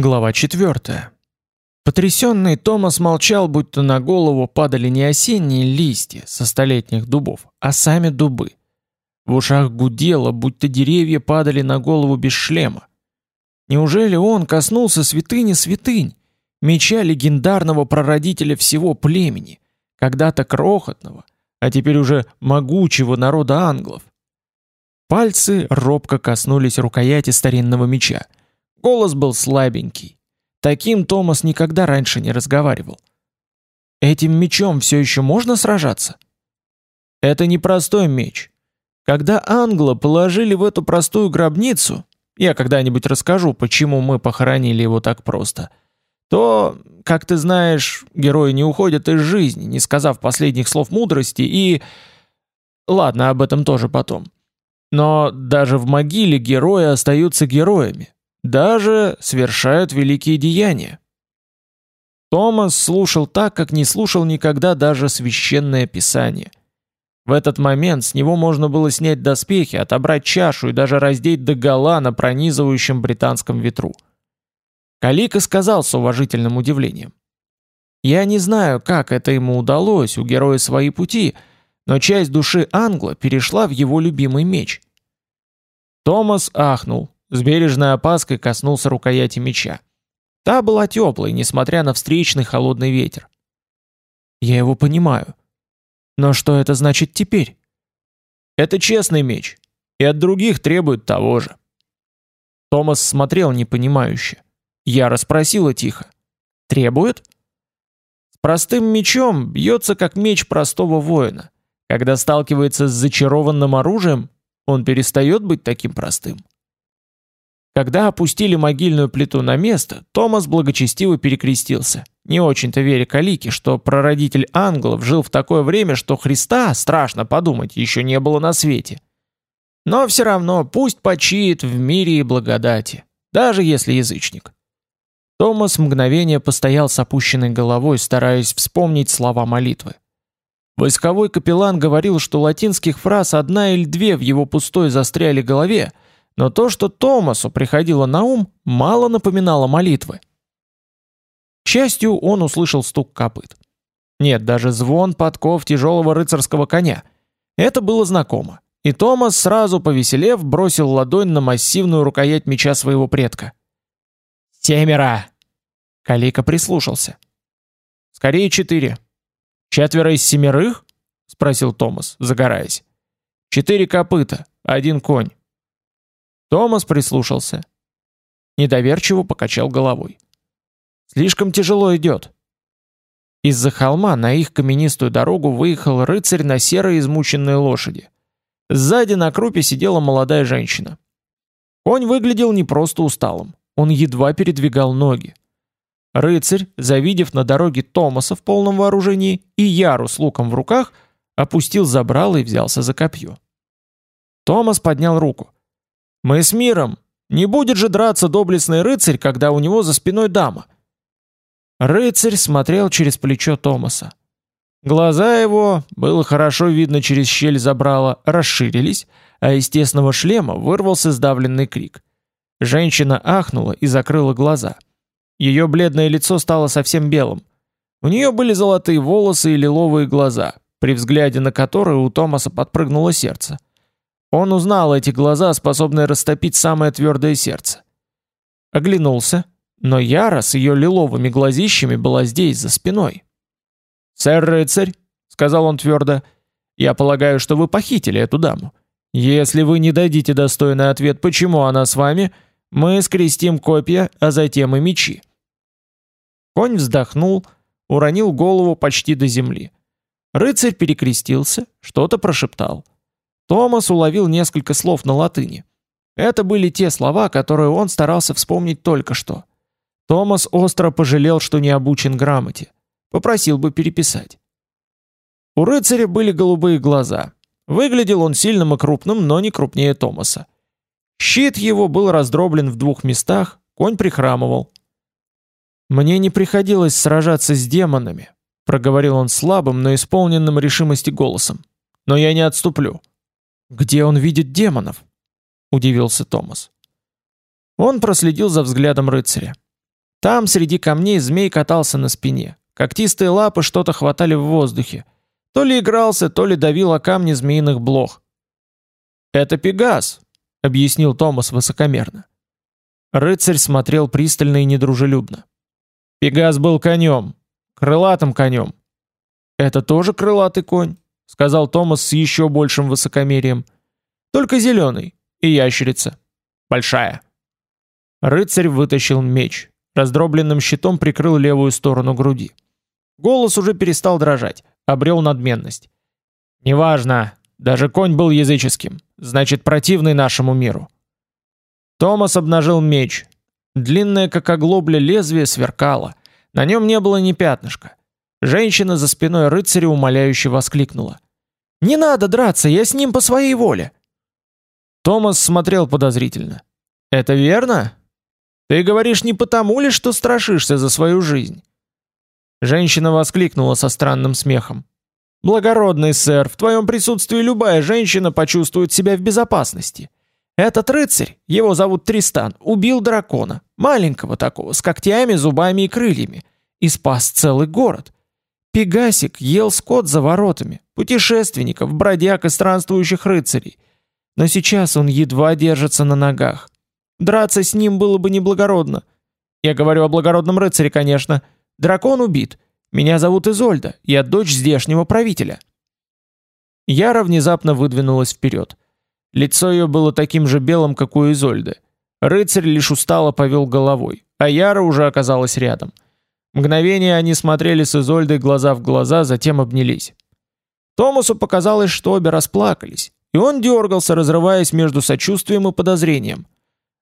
Глава 4. Потрясенный Томас молчал, будто на голову падали не осенние листья со столетних дубов, а сами дубы. В ушах гудело, будто деревья падали на голову без шлема. Неужели он коснулся святыни святынь, меча легендарного прародителя всего племени, когда-то крохотного, а теперь уже могучего народа англов? Пальцы робко коснулись рукояти старинного меча — Голос был слабенький. Таким Томас никогда раньше не разговаривал. Этим мечом все еще можно сражаться? Это не простой меч. Когда англо положили в эту простую гробницу, я когда-нибудь расскажу, почему мы похоронили его так просто, то, как ты знаешь, герои не уходят из жизни, не сказав последних слов мудрости и... Ладно, об этом тоже потом. Но даже в могиле герои остаются героями, даже совершают великие деяния. Томас слушал так, как не слушал никогда даже священное писание. В этот момент с него можно было снять доспехи, отобрать чашу и даже раздеть догола на пронизывающем британском ветру. Калика сказал с уважительным удивлением. «Я не знаю, как это ему удалось, у героя свои пути, но часть души Англа перешла в его любимый меч». Томас ахнул, с бережной опаской коснулся рукояти меча. Та была теплой, несмотря на встречный холодный ветер. Я его понимаю. Но что это значит теперь? Это честный меч, и от других требует того же. Томас смотрел непонимающе. Я расспросила тихо. Требует? С простым мечом бьется как меч простого воина. Когда сталкивается с зачарованным оружием, он перестает быть таким простым. Когда опустили могильную плиту на место, Томас благочестиво перекрестился, не очень-то веря Калике, что прародитель англов жил в такое время, что Христа, страшно подумать, еще не было на свете. Но все равно пусть почиет в мире и благодати, даже если язычник. Томас мгновение постоял с опущенной головой, стараясь вспомнить слова молитвы. Войсковой капеллан говорил, что латинских фраз одна или две в его пустой застряли голове – но то, что Томасу приходило на ум, мало напоминало молитвы. К счастью, он услышал стук копыт. Нет, даже звон подков тяжелого рыцарского коня. Это было знакомо. И Томас, сразу повеселев, бросил ладонь на массивную рукоять меча своего предка. «Семеро!» Калика прислушался. «Скорее четыре». «Четверо из семерых?» — спросил Томас, загораясь. «Четыре копыта, один конь. Томас прислушался. Недоверчиво покачал головой. Слишком тяжело идет. Из-за холма на их каменистую дорогу выехал рыцарь на серой измученной лошади. Сзади на крупе сидела молодая женщина. Конь выглядел не просто усталым, он едва передвигал ноги. Рыцарь, завидев на дороге Томаса в полном вооружении и Яру с луком в руках, опустил забрало и взялся за копье. Томас поднял руку. Мы с миром. Не будет же драться доблестный рыцарь, когда у него за спиной дама. Рыцарь смотрел через плечо Томаса. Глаза его, было хорошо видно через щель забрала, расширились, а из тесного шлема вырвался сдавленный крик. Женщина ахнула и закрыла глаза. Ее бледное лицо стало совсем белым. У нее были золотые волосы и лиловые глаза, при взгляде на которые у Томаса подпрыгнуло сердце. Он узнал эти глаза, способные растопить самое твердое сердце. Оглянулся, но Яра с ее лиловыми глазищами была здесь, за спиной. «Сэр рыцарь», — сказал он твердо, — «я полагаю, что вы похитили эту даму. Если вы не дадите достойный ответ, почему она с вами, мы скрестим копья, а затем и мечи». Конь вздохнул, уронил голову почти до земли. Рыцарь перекрестился, что-то прошептал. Томас уловил несколько слов на латыни. Это были те слова, которые он старался вспомнить только что. Томас остро пожалел, что не обучен грамоте. Попросил бы переписать. У рыцаря были голубые глаза. Выглядел он сильным и крупным, но не крупнее Томаса. Щит его был раздроблен в двух местах, конь прихрамывал. «Мне не приходилось сражаться с демонами», — проговорил он слабым, но исполненным решимости голосом. «Но я не отступлю. Где он видит демонов? удивился Томас. Он проследил за взглядом рыцаря. Там среди камней змей катался на спине. Когтистые лапы что-то хватали в воздухе. То ли игрался, то ли давил о камни змеиных блох. «Это Пегас», — объяснил Томас высокомерно. Рыцарь смотрел пристально и недружелюбно. «Пегас был конем, крылатым конем». «Это тоже крылатый конь», — сказал Томас с еще большим высокомерием. «Только зеленый и ящерица. Большая». Рыцарь вытащил меч, раздробленным щитом прикрыл левую сторону груди. Голос уже перестал дрожать, обрел надменность. «Неважно, даже конь был языческим, значит противный нашему миру». Томас обнажил меч. Длинное, как оглобля, лезвие сверкало. На нем не было ни пятнышка. Женщина за спиной рыцаря умоляюще воскликнула. «Не надо драться, я с ним по своей воле!» Томас смотрел подозрительно. «Это верно? Ты говоришь не потому ли, что страшишься за свою жизнь?» Женщина воскликнула со странным смехом. «Благородный сэр, в твоем присутствии любая женщина почувствует себя в безопасности. Этот рыцарь, его зовут Тристан, убил дракона, маленького такого, с когтями, зубами и крыльями, и спас целый город. Пегасик ел скот за воротами, путешественников, бродяг и странствующих рыцарей. Но сейчас он едва держится на ногах. Драться с ним было бы неблагородно. Я говорю о благородном рыцаре, конечно. Дракон убит. Меня зовут Изольда, я дочь здешнего правителя. Яра внезапно выдвинулась вперед. Лицо ее было таким же белым, как у Изольды. Рыцарь лишь устало повел головой, а Яра уже оказалась рядом. Мгновение они смотрели с Изольдой глаза в глаза, затем обнялись. Томасу показалось, что обе расплакались, и он дергался, разрываясь между сочувствием и подозрением.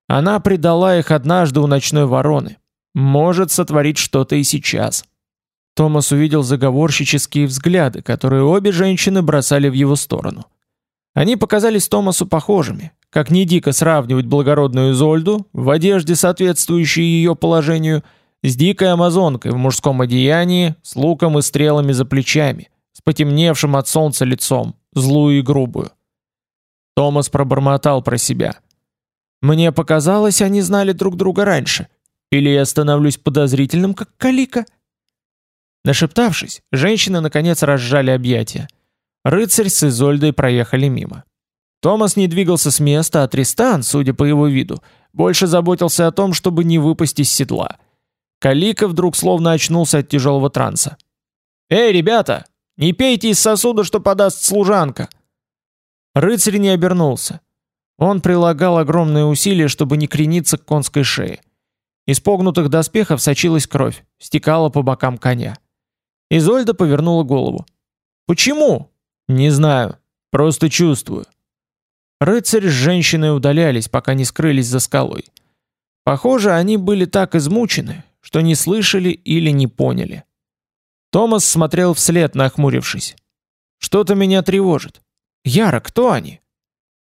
Она предала их однажды у ночной вороны. Может сотворить что-то и сейчас. Томас увидел заговорщические взгляды, которые обе женщины бросали в его сторону. Они показались Томасу похожими, как не дико сравнивать благородную Изольду в одежде, соответствующей ее положению, с дикой амазонкой в мужском одеянии, с луком и стрелами за плечами, с потемневшим от солнца лицом, злую и грубую. Томас пробормотал про себя. «Мне показалось, они знали друг друга раньше. Или я становлюсь подозрительным, как калика?» Нашептавшись, женщины наконец разжали объятия. Рыцарь с Изольдой проехали мимо. Томас не двигался с места, а Тристан, судя по его виду, больше заботился о том, чтобы не выпасть из седла. Калика вдруг словно очнулся от тяжелого транса. «Эй, ребята, не пейте из сосуда, что подаст служанка!» Рыцарь не обернулся. Он прилагал огромные усилия, чтобы не крениться к конской шее. Из погнутых доспехов сочилась кровь, стекала по бокам коня. Изольда повернула голову. «Почему?» Не знаю, просто чувствую. Рыцарь с женщиной удалялись, пока не скрылись за скалой. Похоже, они были так измучены, что не слышали или не поняли. Томас смотрел вслед, нахмурившись. Что-то меня тревожит. Яра, кто они?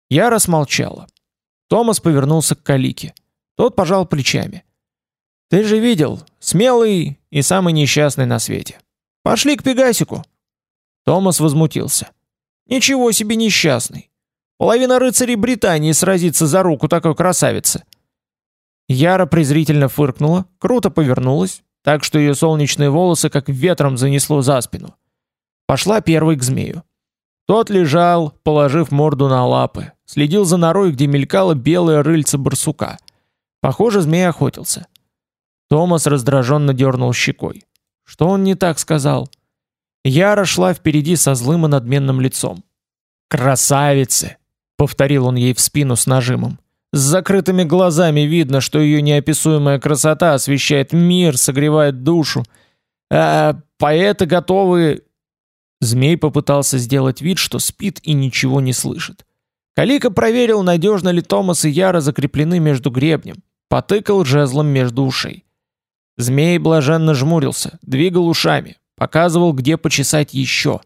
Яра смолчала. Томас повернулся к Калике. Тот пожал плечами. Ты же видел, смелый и самый несчастный на свете. Пошли к Пегасику. Томас возмутился. Ничего себе несчастный. Половина рыцарей Британии сразится за руку такой красавицы. Яра презрительно фыркнула, круто повернулась, так что ее солнечные волосы как ветром занесло за спину. Пошла первой к змею. Тот лежал, положив морду на лапы, следил за норой, где мелькало белое рыльце барсука. Похоже, змей охотился. Томас раздраженно дернул щекой. Что он не так сказал? Яра шла впереди со злым и надменным лицом. «Красавицы!» — повторил он ей в спину с нажимом. «С закрытыми глазами видно, что ее неописуемая красота освещает мир, согревает душу. А поэты готовы...» Змей попытался сделать вид, что спит и ничего не слышит. Калика проверил, надежно ли Томас и Яра закреплены между гребнем, потыкал жезлом между ушей. Змей блаженно жмурился, двигал ушами, показывал, где почесать еще.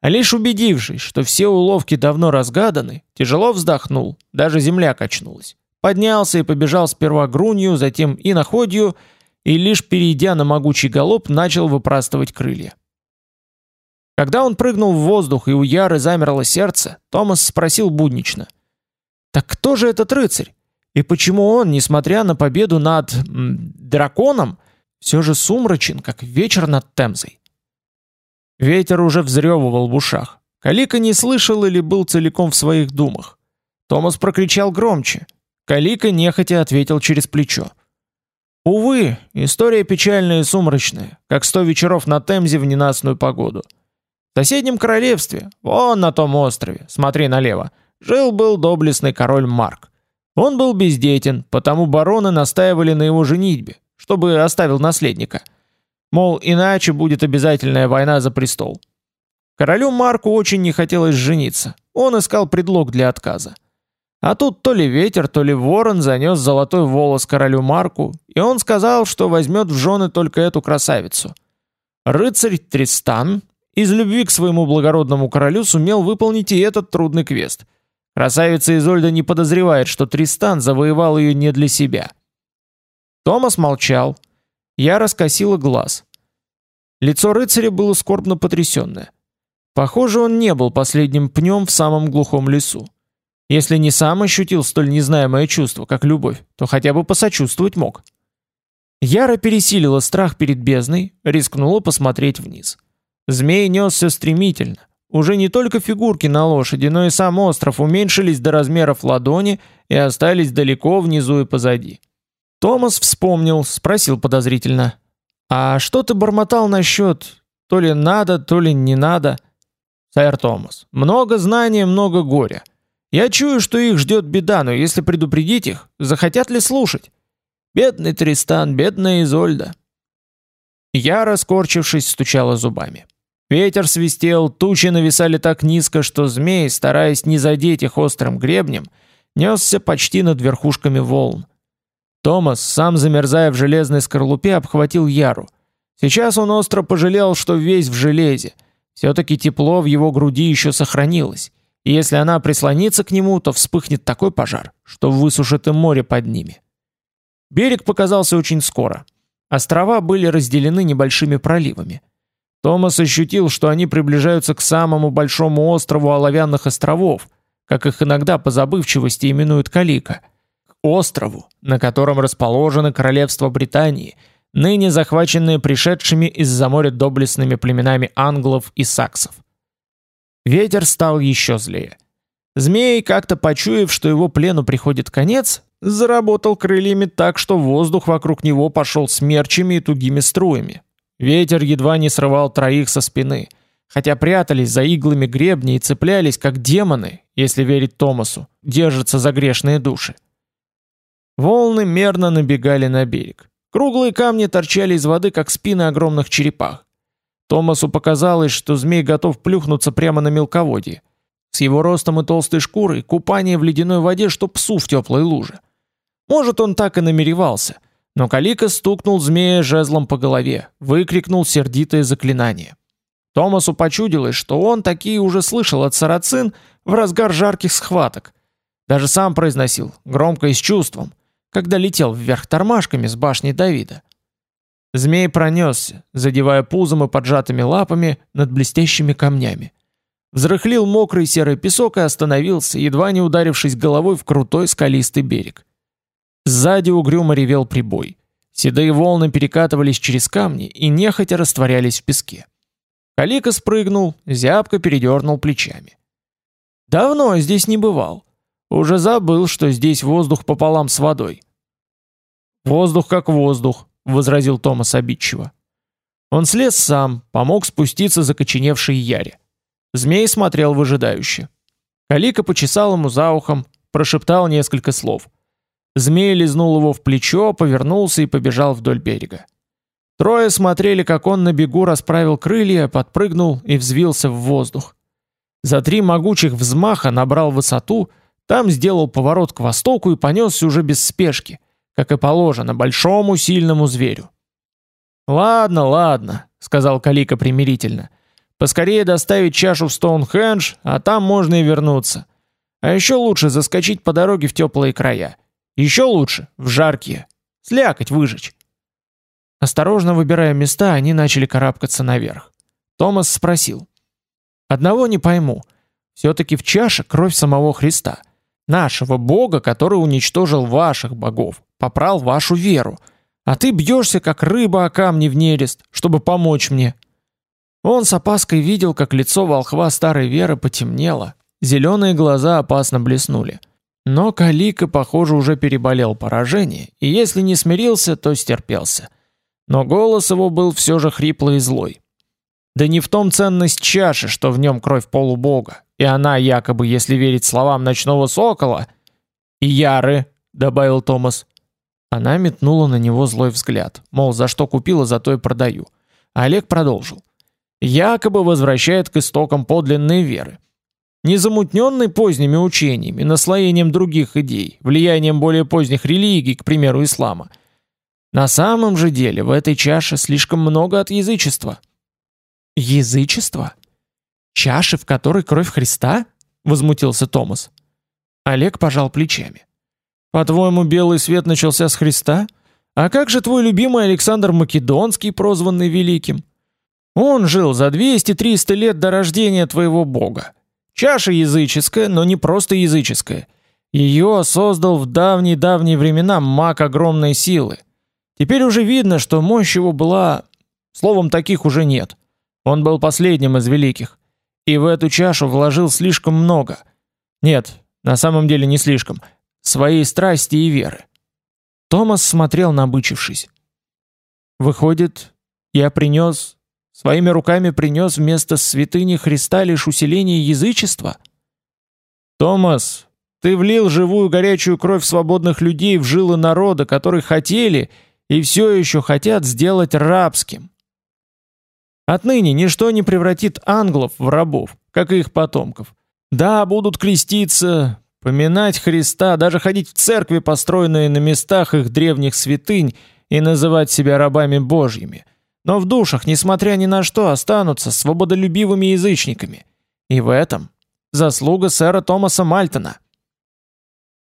А лишь убедившись, что все уловки давно разгаданы, тяжело вздохнул, даже земля качнулась. Поднялся и побежал сперва грунью, затем и находью, и лишь перейдя на могучий галоп, начал выпрастывать крылья. Когда он прыгнул в воздух и у Яры замерло сердце, Томас спросил буднично. «Так кто же этот рыцарь? И почему он, несмотря на победу над м, драконом, все же сумрачен, как вечер над Темзой? Ветер уже взрёвывал в ушах. Калика не слышал или был целиком в своих думах. Томас прокричал громче. Калика нехотя ответил через плечо. Увы, история печальная и сумрачная, как сто вечеров на Темзе в ненастную погоду. В соседнем королевстве, вон на том острове, смотри налево, жил-был доблестный король Марк. Он был бездетен, потому бароны настаивали на его женитьбе, чтобы оставил наследника. Мол, иначе будет обязательная война за престол. Королю Марку очень не хотелось жениться. Он искал предлог для отказа. А тут то ли ветер, то ли ворон занес золотой волос королю Марку, и он сказал, что возьмет в жены только эту красавицу. Рыцарь Тристан из любви к своему благородному королю сумел выполнить и этот трудный квест. Красавица Изольда не подозревает, что Тристан завоевал ее не для себя. Томас молчал. Я раскосила глаз. Лицо рыцаря было скорбно потрясенное. Похоже, он не был последним пнем в самом глухом лесу. Если не сам ощутил столь незнаемое чувство, как любовь, то хотя бы посочувствовать мог. Яра пересилила страх перед бездной, рискнула посмотреть вниз. Змей несся стремительно. Уже не только фигурки на лошади, но и сам остров уменьшились до размеров ладони и остались далеко внизу и позади. Томас вспомнил, спросил подозрительно. «А что ты бормотал насчет то ли надо, то ли не надо?» «Сэр Томас, много знания, много горя. Я чую, что их ждет беда, но если предупредить их, захотят ли слушать? Бедный Тристан, бедная Изольда. Я, раскорчившись, стучала зубами. Ветер свистел, тучи нависали так низко, что змей, стараясь не задеть их острым гребнем, несся почти над верхушками волн. Томас, сам замерзая в железной скорлупе, обхватил Яру. Сейчас он остро пожалел, что весь в железе. Все-таки тепло в его груди еще сохранилось и если она прислонится к нему, то вспыхнет такой пожар, что высушит и море под ними. Берег показался очень скоро. Острова были разделены небольшими проливами. Томас ощутил, что они приближаются к самому большому острову Оловянных островов, как их иногда по забывчивости именуют Калика, острову, на котором расположено королевство Британии, ныне захваченное пришедшими из-за моря доблестными племенами англов и саксов. Ветер стал еще злее. Змей, как-то почуяв, что его плену приходит конец, заработал крыльями так, что воздух вокруг него пошел смерчами и тугими струями. Ветер едва не срывал троих со спины, хотя прятались за иглами гребня и цеплялись, как демоны, если верить Томасу, держатся за грешные души. Волны мерно набегали на берег. Круглые камни торчали из воды, как спины огромных черепах. Томасу показалось, что змей готов плюхнуться прямо на мелководье. С его ростом и толстой шкурой купание в ледяной воде, что псу в теплой луже. Может, он так и намеревался, но Калика стукнул змея жезлом по голове, выкрикнул сердитое заклинание. Томасу почудилось, что он такие уже слышал от сарацин в разгар жарких схваток. Даже сам произносил, громко и с чувством, когда летел вверх тормашками с башни Давида. Змей пронесся, задевая пузом и поджатыми лапами над блестящими камнями. Взрыхлил мокрый серый песок и остановился, едва не ударившись головой в крутой скалистый берег. Сзади угрюмо ревел прибой. Седые волны перекатывались через камни и нехотя растворялись в песке. Калика спрыгнул, зябко передернул плечами. Давно здесь не бывал. Уже забыл, что здесь воздух пополам с водой. Воздух как воздух, возразил Томас обидчиво. Он слез сам, помог спуститься закоченевшей Яре. Змей смотрел выжидающе. Калика почесал ему за ухом, прошептал несколько слов. Змей лизнул его в плечо, повернулся и побежал вдоль берега. Трое смотрели, как он на бегу расправил крылья, подпрыгнул и взвился в воздух. За три могучих взмаха набрал высоту, там сделал поворот к востоку и понесся уже без спешки, как и положено большому сильному зверю. Ладно, ладно, сказал Калика примирительно. Поскорее доставить чашу в Стоунхендж, а там можно и вернуться. А еще лучше заскочить по дороге в теплые края. Еще лучше в жаркие. Слякоть выжечь. Осторожно выбирая места, они начали карабкаться наверх. Томас спросил: "Одного не пойму. все таки в чаше кровь самого Христа. Нашего бога, который уничтожил ваших богов, попрал вашу веру. А ты бьешься, как рыба о камни в нерест, чтобы помочь мне. Он с опаской видел, как лицо волхва старой веры потемнело, зеленые глаза опасно блеснули. Но Калика, похоже, уже переболел поражение, и если не смирился, то стерпелся. Но голос его был все же хриплый и злой. Да не в том ценность чаши, что в нем кровь полубога, и она якобы, если верить словам ночного сокола, и Яры, добавил Томас. Она метнула на него злой взгляд, мол, за что купила, за то и продаю. А Олег продолжил якобы возвращает к истокам подлинной веры. Не замутненной поздними учениями, наслоением других идей, влиянием более поздних религий, к примеру, ислама. На самом же деле в этой чаше слишком много от язычества. Язычество? Чаши, в которой кровь Христа? Возмутился Томас. Олег пожал плечами. По-твоему, белый свет начался с Христа? А как же твой любимый Александр Македонский, прозванный Великим? Он жил за 200-300 лет до рождения твоего бога. Чаша языческая, но не просто языческая. Ее создал в давние-давние времена маг огромной силы. Теперь уже видно, что мощь его была... Словом, таких уже нет. Он был последним из великих. И в эту чашу вложил слишком много. Нет, на самом деле не слишком. Своей страсти и веры. Томас смотрел набычившись. Выходит, я принес Своими руками принес вместо святыни Христа лишь усиление язычества? Томас, ты влил живую горячую кровь свободных людей в жилы народа, которые хотели и все еще хотят сделать рабским. Отныне ничто не превратит англов в рабов, как и их потомков. Да, будут креститься, поминать Христа, даже ходить в церкви, построенные на местах их древних святынь, и называть себя рабами божьими – но в душах, несмотря ни на что, останутся свободолюбивыми язычниками. И в этом заслуга сэра Томаса Мальтона.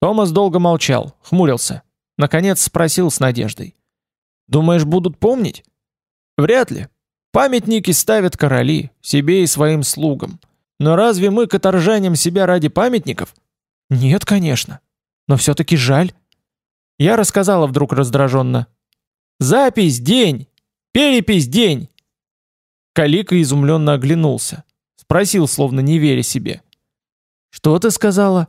Томас долго молчал, хмурился. Наконец спросил с надеждой. «Думаешь, будут помнить?» «Вряд ли. Памятники ставят короли, себе и своим слугам. Но разве мы каторжаним себя ради памятников?» «Нет, конечно. Но все-таки жаль». Я рассказала вдруг раздраженно. «Запись, день! Перепись день!» Калика изумленно оглянулся. Спросил, словно не веря себе. «Что ты сказала?»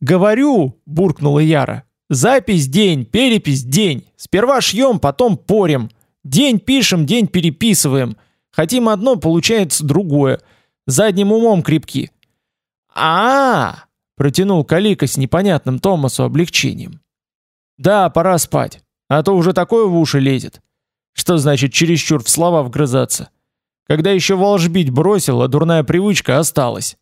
«Говорю!» — буркнула Яра. «Запись день, перепись день. Сперва шьем, потом порем. День пишем, день переписываем. Хотим одно, получается другое. Задним умом крепки». А, -а, -а протянул Калика с непонятным Томасу облегчением. «Да, пора спать, а то уже такое в уши лезет. Что значит чересчур в слова вгрызаться? Когда еще волжбить бросил, а дурная привычка осталась.